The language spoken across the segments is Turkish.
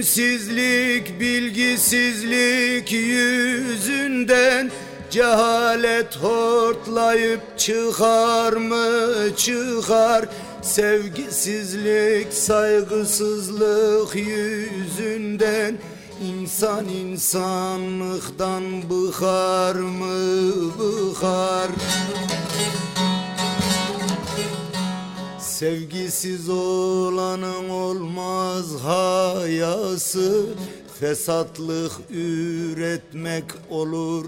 İlimsizlik, bilgisizlik yüzünden Cehalet hortlayıp çıkar mı? Çıkar. Sevgisizlik, saygısızlık yüzünden İnsan insanlıktan bıkar mı? Bıkar Sevgisiz olanın olmaz hayası. Fesatlık üretmek olur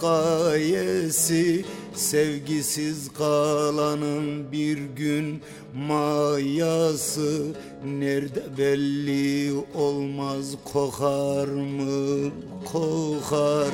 gayesi. Sevgisiz kalanın bir gün mayası. Nerede belli olmaz kokar mı? Kokar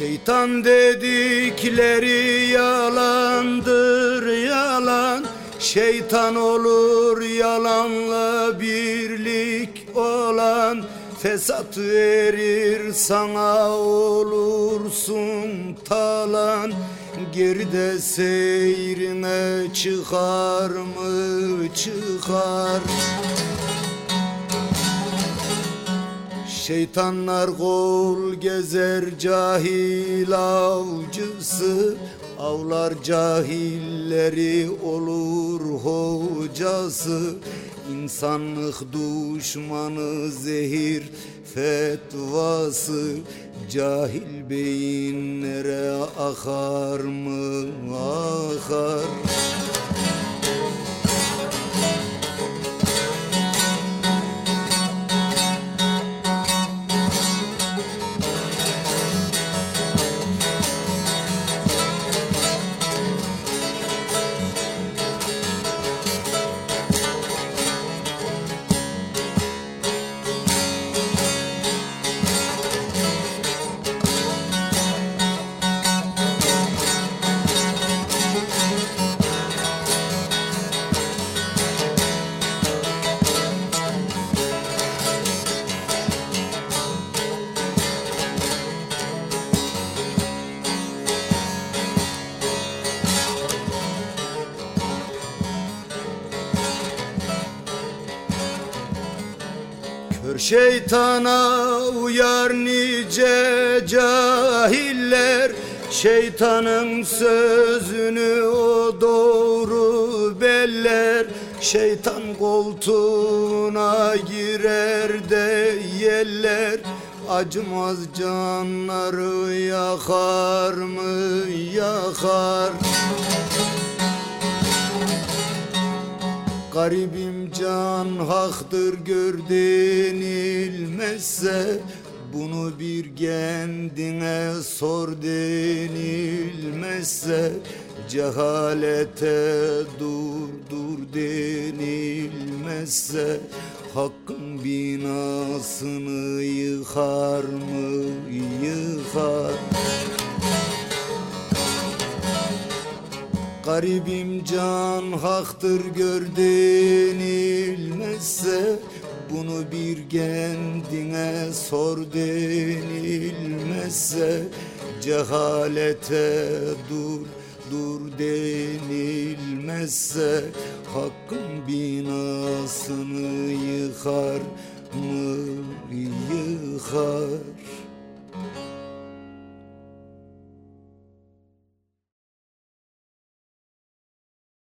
Şeytan dedikleri yalandır yalan. Şeytan olur yalanla birlik olan. Fesat verir sana olursun talan. Geride seyrine çıkar mı çıkar Şeytanlar kol gezer cahil avcısı Avlar cahilleri olur hocası. İnsanlık düşmanı zehir fetvası Cahil beyinlere akar mı akar şeytana uyar nice cahiller. Şeytanın sözünü o doğru beller Şeytan koltuğuna girer de yeller. Acımaz canları yakar mı yakar Garibim can haktır gör denilmezse Bunu bir kendine sor denilmezse Cehalete dur dur denilmezse Hakkın binasını yıkar mı? Yıkar Garibim can haktır gör denilmezse Bunu bir kendine sor denilmezse Cehalete dur dur denilmezse Hakkın binasını yıkar mı? Yıkar